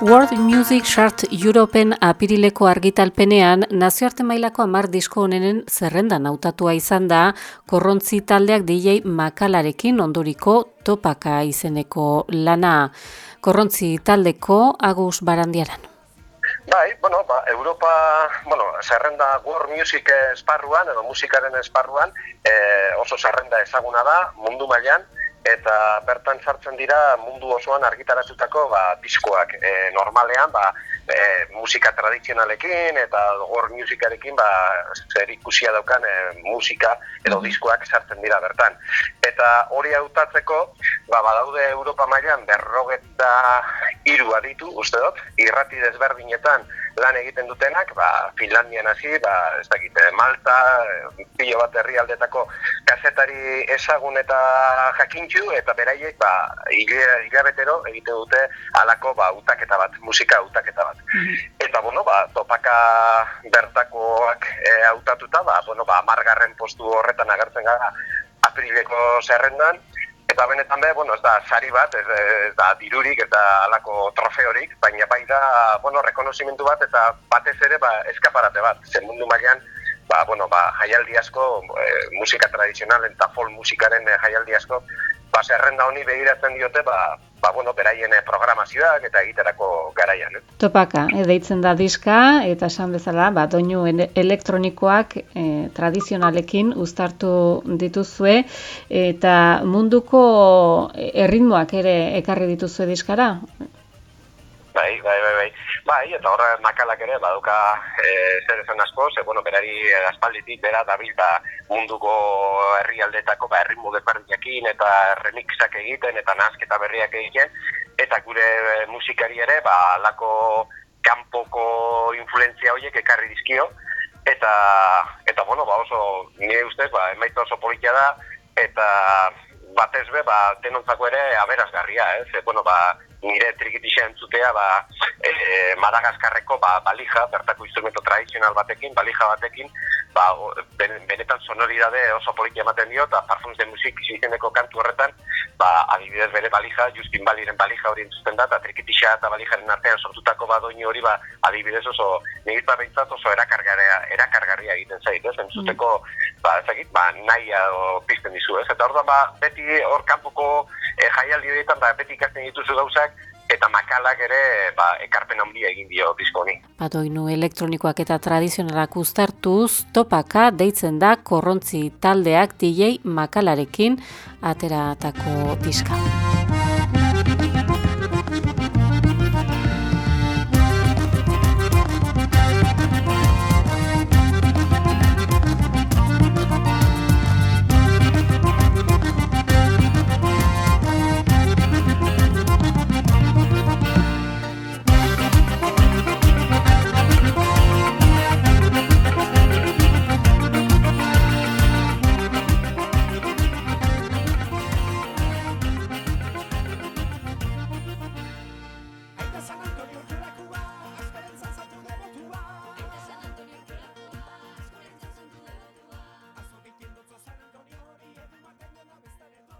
World Music Chart Europen apirileko argitalpenean nazioarte mailako amar disko honenen zerrendan hautatua izan da korrontzi taldeak DJ Makalarekin ondoriko topaka izeneko lana. Korrontzi taldeko Agus Barandiaran. Bai, bueno, ba, Europa, bueno, zerrenda World Music esparruan, edo musikaren esparruan, e, oso zerrenda ezaguna da, mundu mailan, eta bertan sartzen dira mundu osoan argitaratutako ba, diskoak e, normalean ba, e, musika tradizionalekin eta gor musikarekin ba, zer ikusia daukan e, musika edo diskoak sartzen dira bertan. Eta hori hautatzeko ba, badaude Europa mailan berrogeta hiru aditu, uste dut, irrati desberdinetan lan egiten dutenak, ba, Finlandian hasi, ba, ez dakite, Malta, pilo bat herrialdetako kazetari ezagun eta jakintxu, eta beraiek, ba, hilabetero egite dute alako, ba, utaketa bat, musika utaketa bat. Mhm. Eta, bueno, ba, topaka bertakoak e, hautatuta, ba, bueno, ba, margarren postu horretan agertzen gara, aprileko zerrendan, Eta benetan be, bueno, ez da, sari bat, ez, ez da, dirurik eta alako trofeorik, baina bai da, bueno, rekonozimendu bat eta batez ere, ba, eskaparate bat. Zer mundu mailan, ba, bueno, ba, jaialdi asko, e, musika tradizional eta folk musikaren e, jaialdi asko, ba, zerrenda honi begiratzen diote, ba, ba, bueno, beraien eh, programazioak eta egiterako garaian. Eh? Topaka, deitzen da diska, eta esan bezala, ba, doinu elektronikoak e, tradizionalekin uztartu dituzue, eta munduko erritmoak ere ekarri dituzue diskara? Bai, bai, bai, bai. Eta horra makalak ere, baduka e, zer esan asko, ze, bueno, berari aspalditik, bera, dabil, ba, munduko herrialdetako, ba, herri desberdinekin eta remixak egiten, eta nazketa berriak egiten, eta gure musikari ere, ba, lako kanpoko influenzia horiek ekarri dizkio, eta, eta bueno, ba, oso, nire ustez, ba, emaita oso politia da, eta batez be, ba, denontzako ere aberazgarria, eh? Ze, bueno, ba, nire trikitisa entzutea ba, e, Madagaskarreko ba, balija, bertako instrumento tradizional batekin, balija batekin, ba, benetan sonoridade oso politia ematen dio, eta Parfums de Musik izeneko kantu horretan, ba, adibidez bere balija, Justin Baliren balija hori entzuten da, eta trikitisa eta balijaren artean sortutako badoini hori, ba, adibidez oso, nigitza behintzat oso erakargarria, erakargarria egiten zait, ez, entzuteko, mm. ba, ezagit, ba, nahi pizten dizu, ez, eta orduan, ba, beti hor kanpoko e, jaialdi horietan, ba, beti ikasten dituzu gauzak, eta makalak ere ba, ekarpen handia egin dio diskoni. Badoinu elektronikoak eta tradizionalak uztartuz, topaka deitzen da korrontzi taldeak DJ makalarekin ateratako diska.